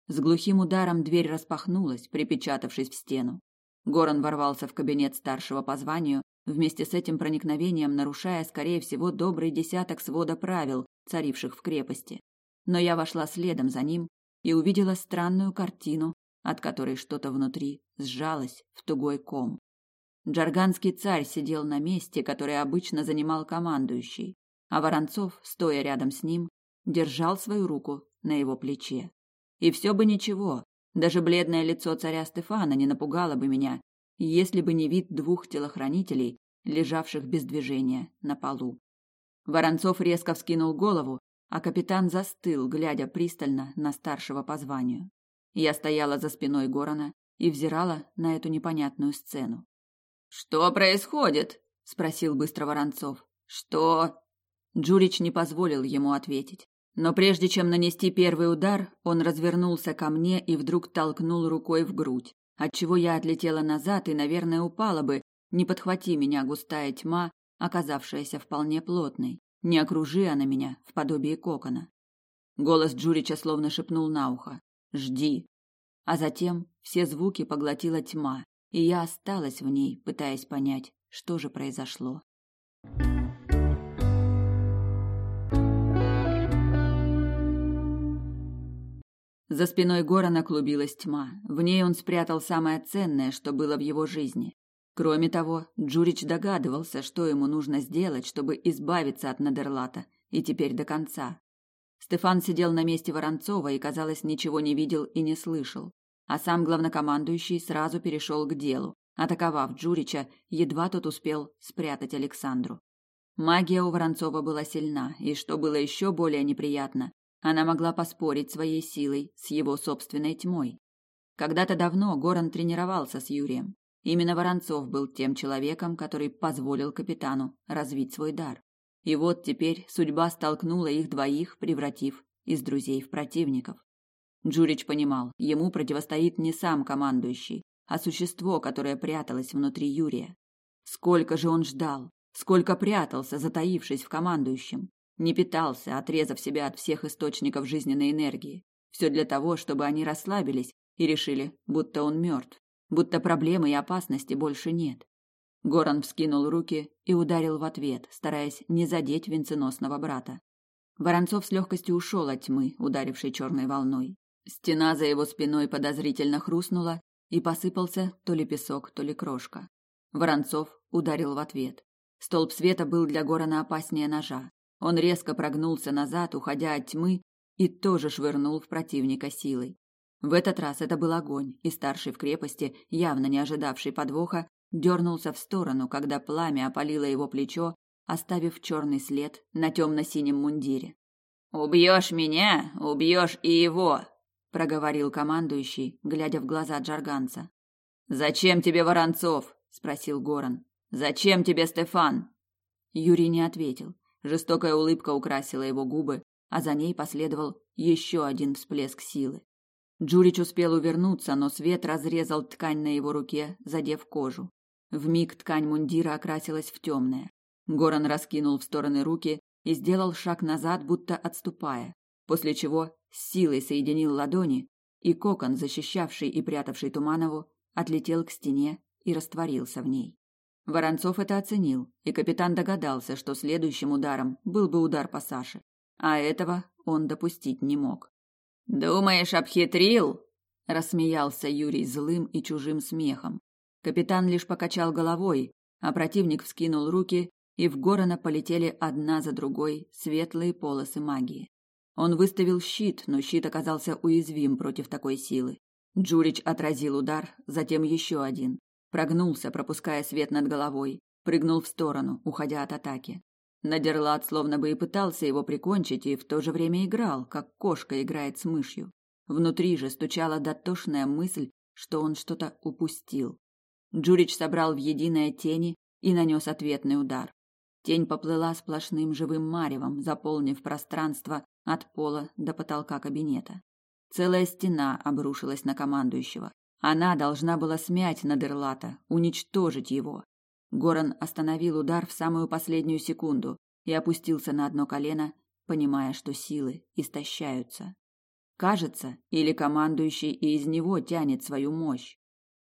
Speaker 1: С глухим ударом дверь распахнулась, припечатавшись в стену. Горан ворвался в кабинет старшего по званию, вместе с этим проникновением нарушая, скорее всего, добрый десяток свода правил, царивших в крепости. но я вошла следом за ним и увидела странную картину, от которой что-то внутри сжалось в тугой ком. Джарганский царь сидел на месте, которое обычно занимал командующий, а Воронцов, стоя рядом с ним, держал свою руку на его плече. И все бы ничего, даже бледное лицо царя Стефана не напугало бы меня, если бы не вид двух телохранителей, лежавших без движения на полу. Воронцов резко вскинул голову, а капитан застыл, глядя пристально на старшего по званию. Я стояла за спиной Горана и взирала на эту непонятную сцену.
Speaker 3: Что происходит? спросил быстро Воронцов. Что?
Speaker 1: Джурич не позволил ему ответить. Но прежде чем нанести первый удар, он развернулся ко мне и вдруг толкнул рукой в грудь, отчего я отлетела назад и, наверное, упала бы, не подхвати меня густая тьма, оказавшаяся вполне плотной, не окружи она меня в подобии кокона. Голос Джурича словно шепнул на ухо: "Жди". А затем все звуки поглотила тьма, и я осталась в ней, пытаясь понять, что же произошло. За спиной Горана клубилась тьма. В ней он спрятал самое ценное, что было в его жизни. Кроме того, Джурич догадывался, что ему нужно сделать, чтобы избавиться от Надерлата, и теперь до конца. Стефан сидел на месте Воронцова и, казалось, ничего не видел и не слышал. А сам главнокомандующий сразу перешел к делу, атаковав Джурича, едва тот успел спрятать Александру. Магия у Воронцова была сильна, и что было еще более неприятно, она могла поспорить своей силой с его собственной тьмой. Когда-то давно Горан тренировался с Юрием. Именно Воронцов был тем человеком, который позволил капитану развить свой дар. И вот теперь судьба столкнула их двоих, превратив из друзей в противников. Джурич понимал, ему противостоит не сам командующий, а существо, которое пряталось внутри Юрия. Сколько же он ждал, сколько прятался, затаившись в командующем. Не питался, отрезав себя от всех источников жизненной энергии. Все для того, чтобы они расслабились и решили, будто он мертв, будто проблемы и опасности больше нет. Горан вскинул руки и ударил в ответ, стараясь не задеть венценосного брата. Воронцов с легкостью ушел от тьмы, ударившей черной волной. Стена за его спиной подозрительно хрустнула, и посыпался то ли песок, то ли крошка. Воронцов ударил в ответ. Столб света был для Горана опаснее ножа. Он резко прогнулся назад, уходя от тьмы, и тоже швырнул в противника силой. В этот раз это был огонь, и старший в крепости, явно не ожидавший подвоха, дернулся в сторону, когда пламя опалило его плечо, оставив черный след на темно-синем мундире.
Speaker 3: «Убьешь меня, убьешь и его!» – проговорил
Speaker 1: командующий, глядя в глаза Джарганца.
Speaker 3: «Зачем тебе Воронцов?» – спросил Горан. «Зачем тебе Стефан?»
Speaker 1: Юрий не ответил. Жестокая улыбка украсила его губы, а за ней последовал еще один всплеск силы. Джурич успел увернуться, но свет разрезал ткань на его руке, задев кожу. В миг ткань мундира окрасилась в темное. Горан раскинул в стороны руки и сделал шаг назад, будто отступая, после чего с силой соединил ладони, и кокон, защищавший и прятавший Туманову, отлетел к стене и растворился в ней. Воронцов это оценил, и капитан догадался, что следующим ударом был бы удар по Саше. А этого он допустить не мог.
Speaker 3: «Думаешь, обхитрил?»
Speaker 1: – рассмеялся Юрий злым и чужим смехом. Капитан лишь покачал головой, а противник вскинул руки, и в Горона полетели одна за другой светлые полосы магии. Он выставил щит, но щит оказался уязвим против такой силы. Джурич отразил удар, затем еще один прогнулся, пропуская свет над головой, прыгнул в сторону, уходя от атаки. Надерлат словно бы и пытался его прикончить и в то же время играл, как кошка играет с мышью. Внутри же стучала дотошная мысль, что он что-то упустил. Джурич собрал в единое тени и нанес ответный удар. Тень поплыла сплошным живым маревом, заполнив пространство от пола до потолка кабинета. Целая стена обрушилась на командующего. Она должна была смять Надерлата, уничтожить его. Горан остановил удар в самую последнюю секунду и опустился на одно колено, понимая, что силы истощаются. Кажется, или командующий и из него тянет свою мощь.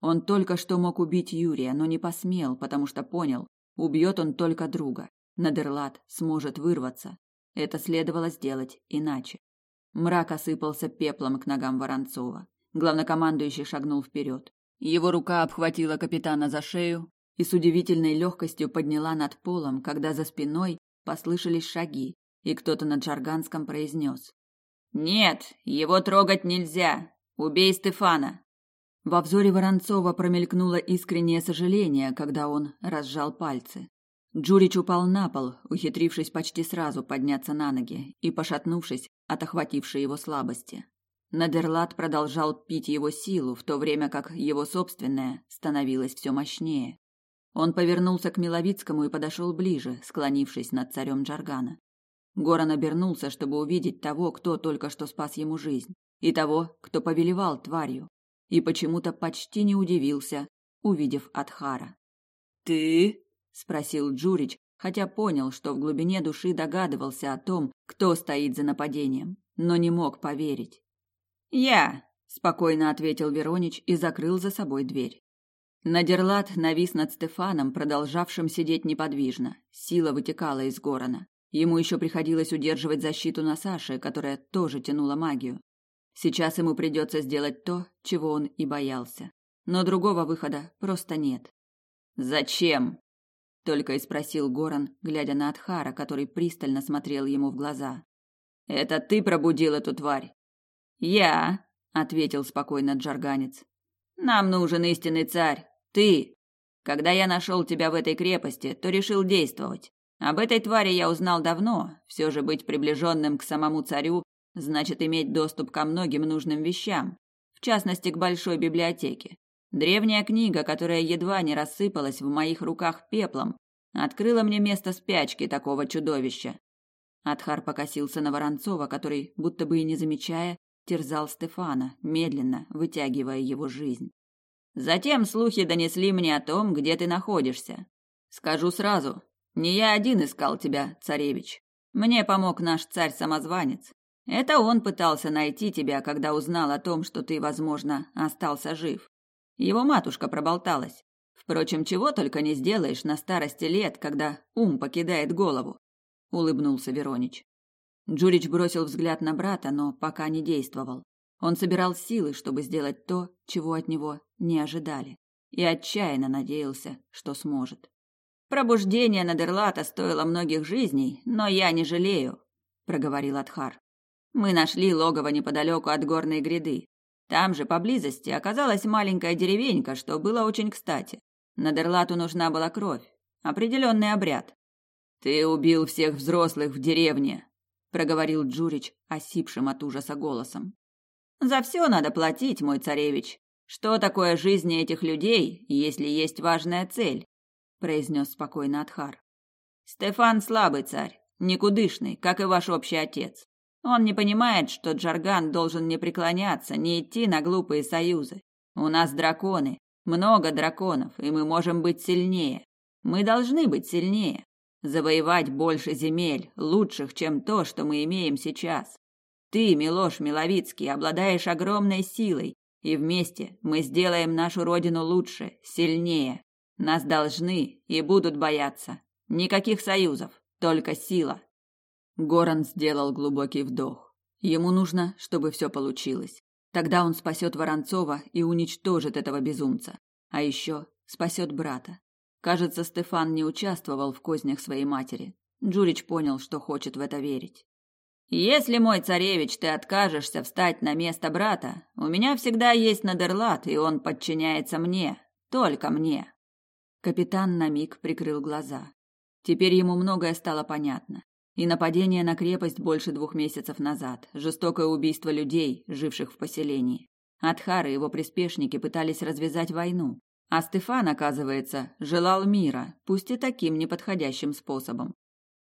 Speaker 1: Он только что мог убить Юрия, но не посмел, потому что понял, убьет он только друга. Надерлат сможет вырваться. Это следовало сделать иначе. Мрак осыпался пеплом к ногам Воронцова. Главнокомандующий шагнул вперед. Его рука обхватила капитана за шею и с удивительной легкостью подняла над полом, когда за спиной послышались шаги, и кто-то на джарганском произнес.
Speaker 2: «Нет, его трогать нельзя! Убей Стефана!»
Speaker 1: Во взоре Воронцова промелькнуло искреннее сожаление, когда он разжал пальцы. Джурич упал на пол, ухитрившись почти сразу подняться на ноги и пошатнувшись от охватившей его слабости. Надерлат продолжал пить его силу, в то время как его собственная становилась все мощнее. Он повернулся к Миловицкому и подошел ближе, склонившись над царем Джаргана. Горан обернулся, чтобы увидеть того, кто только что спас ему жизнь, и того, кто повелевал тварью, и почему-то почти не удивился, увидев Адхара. «Ты?» спросил Джурич, хотя понял, что в глубине души догадывался о том, кто стоит за нападением, но не мог поверить.
Speaker 2: Я,
Speaker 1: спокойно ответил Веронич и закрыл за собой дверь. Надерлат навис над Стефаном, продолжавшим сидеть неподвижно. Сила вытекала из Горона. Ему еще приходилось удерживать защиту на Саше, которая тоже тянула магию. Сейчас ему придется сделать то, чего он и боялся. Но другого выхода просто нет.
Speaker 2: Зачем?
Speaker 1: только и спросил Горан, глядя на Адхара, который пристально смотрел ему в глаза.
Speaker 2: Это ты пробудил эту тварь?
Speaker 1: Я, ответил спокойно Джарганец.
Speaker 2: Нам нужен истинный царь, ты. Когда я нашел тебя в этой крепости, то решил действовать. Об этой твари я узнал давно. Все же быть приближенным к самому царю значит иметь доступ ко многим нужным вещам, в частности к большой библиотеке. Древняя книга, которая едва не рассыпалась в моих руках пеплом, открыла мне место спячки такого чудовища. Адхар покосился на Воронцова, который, будто бы и не замечая, терзал Стефана, медленно вытягивая его жизнь. Затем слухи донесли мне о том, где ты находишься. Скажу сразу, не я один искал тебя, царевич. Мне помог наш царь-самозванец. Это он пытался найти тебя, когда узнал о том, что ты, возможно, остался жив. Его матушка проболталась. Впрочем, чего только не сделаешь на старости лет, когда ум покидает голову, улыбнулся Веронич. Джурич бросил взгляд на брата, но пока не действовал. Он собирал силы, чтобы сделать то, чего от него не ожидали, и отчаянно надеялся, что сможет. Пробуждение Надерлата стоило многих жизней, но я не жалею, проговорил Адхар. Мы нашли логово неподалеку от горной гряды. Там же, поблизости, оказалась маленькая деревенька, что было очень кстати. Надерлату нужна была кровь. Определенный обряд. «Ты убил всех взрослых в деревне», — проговорил Джурич осипшим от ужаса голосом. «За все надо платить, мой царевич. Что такое жизни этих людей, если есть важная цель?» — произнес спокойно Адхар. «Стефан слабый царь, никудышный, как и ваш общий отец. Он не понимает, что Джарган должен не преклоняться, не идти на глупые союзы. У нас драконы, много драконов, и мы можем быть сильнее. Мы должны быть сильнее. Завоевать больше земель, лучших, чем то, что мы имеем сейчас. Ты, Милош Миловицкий, обладаешь огромной силой, и вместе мы сделаем нашу родину лучше, сильнее. Нас должны и будут бояться. Никаких союзов, только сила. Горан сделал глубокий вдох. Ему нужно, чтобы все получилось. Тогда он спасет Воронцова и уничтожит этого безумца. А еще спасет брата. Кажется, Стефан не участвовал в кознях своей матери. Джурич понял, что хочет в это верить. Если мой царевич ты откажешься встать на место брата, у меня всегда есть Надерлат, и он подчиняется мне, только мне. Капитан на миг прикрыл глаза. Теперь ему многое стало понятно. И нападение на крепость больше двух месяцев назад, жестокое убийство людей, живших в поселении. Адхар и его приспешники пытались развязать войну, а Стефан, оказывается, желал мира, пусть и таким неподходящим способом.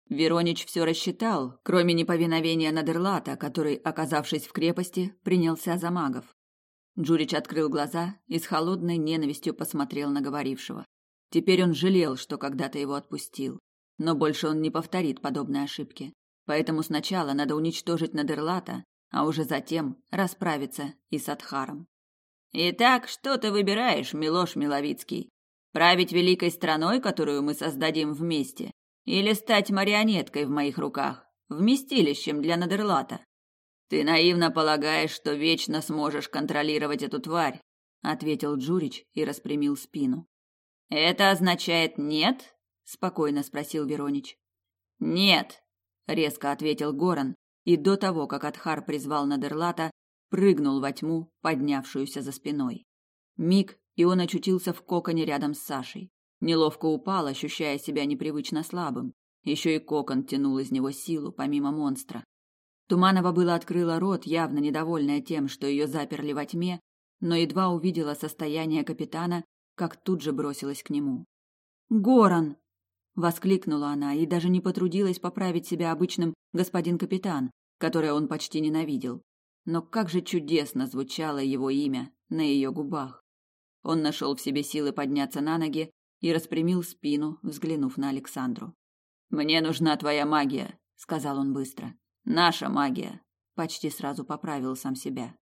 Speaker 2: Веронич все рассчитал, кроме неповиновения Надерлата, который, оказавшись в крепости, принялся за магов. Джурич открыл глаза и с холодной ненавистью посмотрел на говорившего. Теперь он жалел, что когда-то его отпустил но больше он не повторит подобной ошибки. Поэтому сначала надо уничтожить Надерлата, а уже затем расправиться и с Адхаром. Итак, что ты выбираешь, Милош Миловицкий? Править великой страной, которую мы создадим вместе, или стать марионеткой в моих руках, вместилищем для Надерлата?
Speaker 3: Ты наивно полагаешь, что вечно сможешь контролировать эту тварь, ответил Джурич и распрямил спину.
Speaker 2: Это означает нет? спокойно спросил Веронич.
Speaker 3: Нет, резко ответил Горан, и до того, как Адхар призвал Надерлата, прыгнул во тьму, поднявшуюся за спиной. Миг, и он очутился в коконе рядом с Сашей. Неловко упал, ощущая себя непривычно слабым. Еще и кокон тянул из него силу, помимо монстра. Туманова было открыла рот, явно недовольная тем, что ее заперли во тьме, но едва увидела состояние капитана, как тут же бросилась к нему. «Горан!» — воскликнула она и даже не потрудилась поправить себя обычным «господин капитан», которое он почти ненавидел. Но как же чудесно звучало его имя на ее губах. Он нашел в себе силы подняться на ноги и распрямил спину, взглянув на Александру. «Мне нужна твоя магия», — сказал он быстро. «Наша магия», — почти сразу поправил сам себя.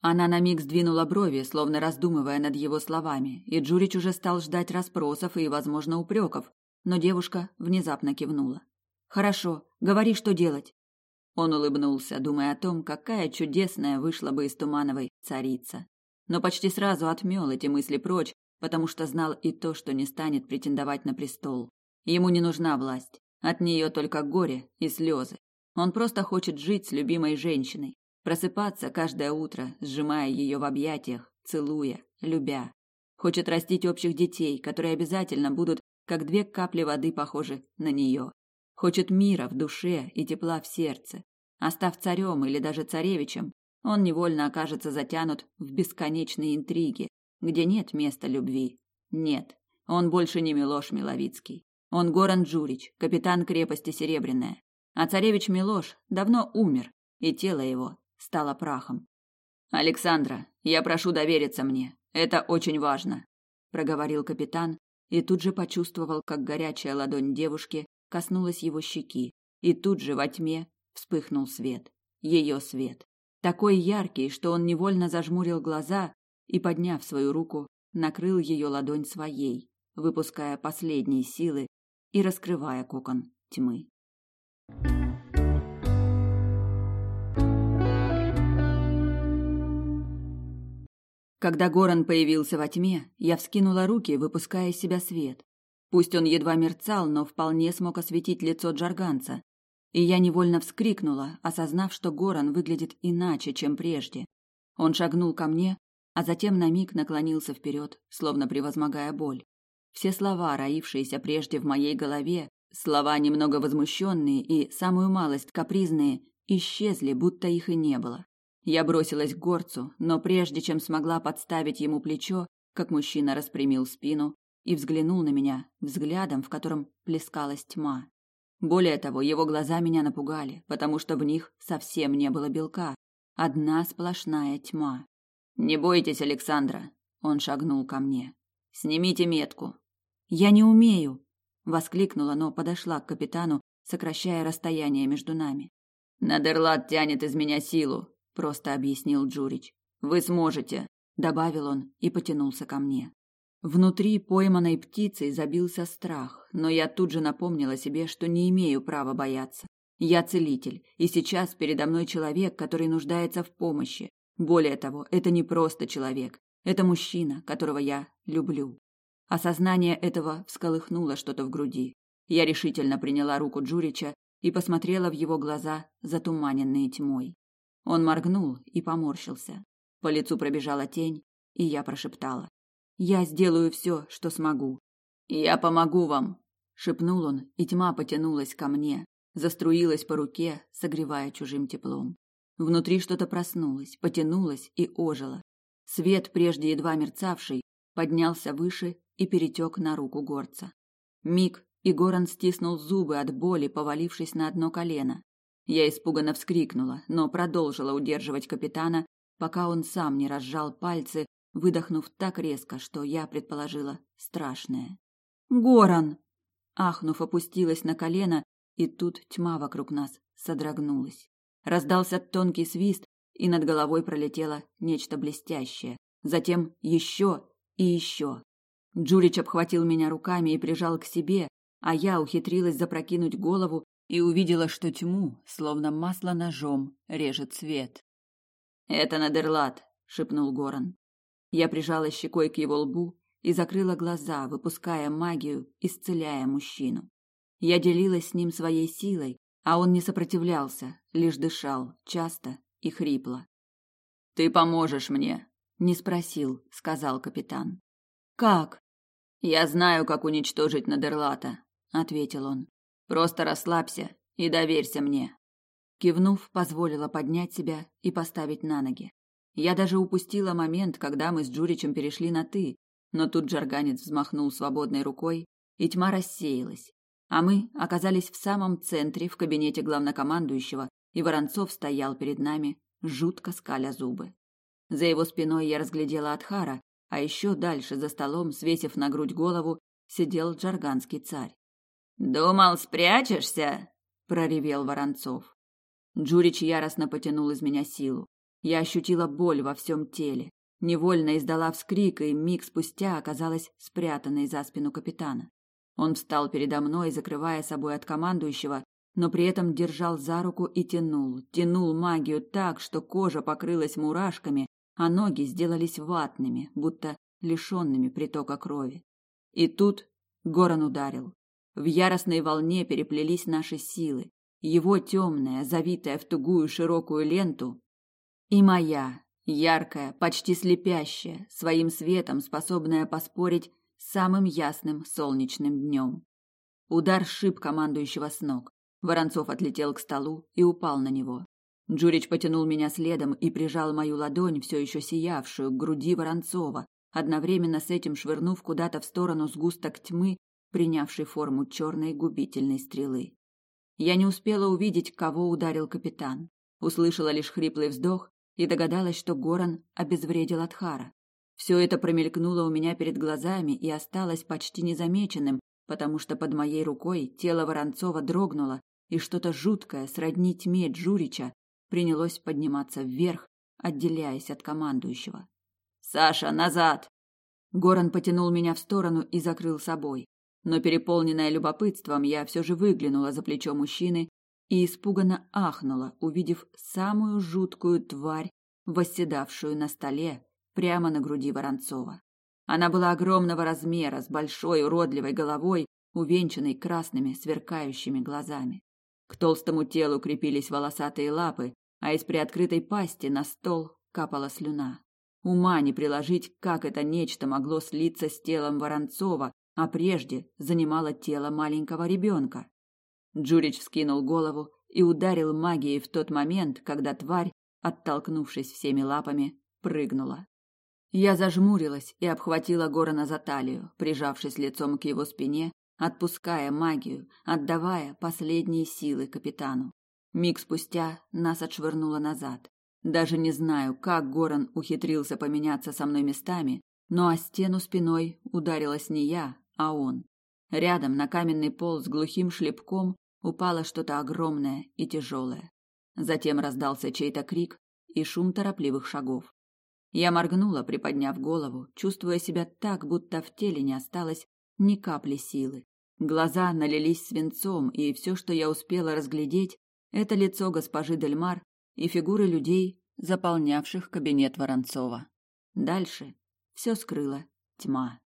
Speaker 3: Она на миг сдвинула брови, словно раздумывая над его словами, и Джурич уже стал ждать расспросов и, возможно, упреков, но девушка внезапно кивнула. «Хорошо, говори, что делать». Он улыбнулся, думая о том, какая чудесная вышла бы из Тумановой царица. Но почти сразу отмел эти мысли прочь, потому что знал и то, что не станет претендовать на престол. Ему не нужна власть. От нее только горе и слезы. Он просто хочет жить с любимой женщиной, Просыпаться каждое утро, сжимая ее в объятиях, целуя, любя. Хочет растить общих детей, которые обязательно будут, как две капли воды, похожи на нее. Хочет мира в душе и тепла в сердце. А став царем или даже царевичем, он невольно окажется затянут в бесконечные интриги, где нет места любви. Нет, он больше не Милош Миловицкий. Он Горан Джурич, капитан крепости Серебряная. А царевич Милош давно умер, и тело его стала прахом. Александра, я прошу довериться мне. Это очень важно, проговорил капитан и тут же почувствовал, как горячая ладонь девушки коснулась его щеки, и тут же во тьме вспыхнул свет, ее свет, такой яркий, что он невольно зажмурил глаза и, подняв свою руку, накрыл ее ладонь своей, выпуская последние силы и раскрывая кокон тьмы. Когда Горан появился во тьме, я вскинула руки, выпуская из себя свет. Пусть он едва мерцал, но вполне смог осветить лицо джарганца. И я невольно вскрикнула, осознав, что Горан выглядит иначе, чем прежде. Он шагнул ко мне, а затем на миг наклонился вперед, словно превозмогая боль. Все слова, роившиеся прежде в моей голове, слова немного возмущенные и самую малость капризные, исчезли, будто их и не было. Я бросилась к горцу, но прежде чем смогла подставить ему плечо, как мужчина распрямил спину и взглянул на меня взглядом, в котором плескалась тьма. Более того, его глаза меня напугали, потому что в них совсем не было белка, одна сплошная тьма. Не бойтесь, Александра, он шагнул ко мне. Снимите метку. Я не умею, воскликнула, но подошла к капитану, сокращая расстояние между нами. Надерлат тянет из меня силу, просто объяснил Джурич. Вы сможете, добавил он и потянулся ко мне. Внутри пойманной птицей забился страх, но я тут же напомнила себе, что не имею права бояться. Я целитель, и сейчас передо мной человек, который нуждается в помощи. Более того, это не просто человек, это мужчина, которого я люблю. Осознание этого всколыхнуло что-то в груди. Я решительно приняла руку Джурича и посмотрела в его глаза, затуманенные тьмой. Он моргнул и поморщился. По лицу пробежала тень, и я прошептала: "Я сделаю все, что смогу. Я помогу вам", шепнул он, и тьма потянулась ко мне, заструилась по руке, согревая чужим теплом. Внутри что-то проснулось, потянулось и ожило. Свет, прежде едва мерцавший, поднялся выше и перетек на руку горца. Миг, и Горан стиснул зубы от боли, повалившись на одно колено. Я испуганно вскрикнула, но продолжила удерживать капитана, пока он сам не разжал пальцы, выдохнув так резко, что я предположила страшное. «Горан!» Ахнув, опустилась на колено, и тут тьма вокруг нас содрогнулась. Раздался тонкий свист, и над головой пролетело нечто блестящее. Затем еще и еще. Джурич обхватил меня руками и прижал к себе, а я ухитрилась запрокинуть голову
Speaker 1: и увидела, что тьму, словно масло ножом, режет свет.
Speaker 3: «Это Надерлат», — шепнул Горан.
Speaker 1: Я прижала щекой к его лбу и закрыла глаза, выпуская магию, исцеляя мужчину. Я делилась с ним своей силой, а он не сопротивлялся, лишь дышал, часто и хрипло.
Speaker 3: «Ты поможешь мне?»
Speaker 1: «Не спросил», — сказал капитан.
Speaker 2: «Как?»
Speaker 3: «Я знаю, как уничтожить Надерлата», — ответил он. «Просто расслабься и доверься мне».
Speaker 1: Кивнув, позволила поднять себя и поставить на ноги. Я даже упустила момент, когда мы с Джуричем перешли на «ты», но тут жарганец взмахнул свободной рукой, и тьма рассеялась, а мы оказались в самом центре, в кабинете главнокомандующего, и Воронцов стоял перед нами, жутко скаля зубы. За его спиной я разглядела Адхара, а еще дальше за столом, свесив на грудь голову, сидел джарганский царь.
Speaker 2: «Думал, спрячешься?»
Speaker 1: – проревел Воронцов. Джурич яростно потянул из меня силу. Я ощутила боль во всем теле, невольно издала вскрик и миг спустя оказалась спрятанной за спину капитана. Он встал передо мной, закрывая собой от командующего, но при этом держал за руку и тянул, тянул магию так, что кожа покрылась мурашками, а ноги сделались ватными, будто лишенными притока крови. И тут Горан ударил. В яростной волне переплелись наши силы. Его темная, завитая в тугую широкую ленту, и моя, яркая, почти слепящая, своим светом способная поспорить с самым ясным солнечным днем. Удар шиб командующего с ног. Воронцов отлетел к столу и упал на него. Джурич потянул меня следом и прижал мою ладонь, все еще сиявшую, к груди Воронцова, одновременно с этим швырнув куда-то в сторону сгусток тьмы, принявший форму черной губительной стрелы. Я не успела увидеть, кого ударил капитан. Услышала лишь хриплый вздох и догадалась, что Горан обезвредил Адхара. Все это промелькнуло у меня перед глазами и осталось почти незамеченным, потому что под моей рукой тело Воронцова дрогнуло, и что-то жуткое, сродни тьме Джурича, принялось подниматься вверх, отделяясь от командующего.
Speaker 3: «Саша, назад!»
Speaker 1: Горан потянул меня в сторону и закрыл собой. Но переполненная любопытством, я все же выглянула за плечо мужчины и испуганно ахнула, увидев самую жуткую тварь, восседавшую на столе прямо на груди Воронцова. Она была огромного размера, с большой уродливой головой, увенчанной красными сверкающими глазами. К толстому телу крепились волосатые лапы, а из приоткрытой пасти на стол капала слюна. Ума не приложить, как это нечто могло слиться с телом Воронцова, а прежде занимало тело маленького ребенка. Джурич вскинул голову и ударил магией в тот момент, когда тварь, оттолкнувшись всеми лапами, прыгнула. Я зажмурилась и обхватила Горана за талию, прижавшись лицом к его спине, отпуская магию, отдавая последние силы капитану. Миг спустя нас отшвырнуло назад. Даже не знаю, как Горан ухитрился поменяться со мной местами, но о стену спиной ударилась не я, а он. Рядом на каменный пол с глухим шлепком упало что-то огромное и тяжелое. Затем раздался чей-то крик и шум торопливых шагов. Я моргнула, приподняв голову, чувствуя себя так, будто в теле не осталось ни капли силы. Глаза налились свинцом, и все, что я успела разглядеть, это лицо госпожи Дельмар и фигуры людей, заполнявших кабинет Воронцова. Дальше все скрыла тьма.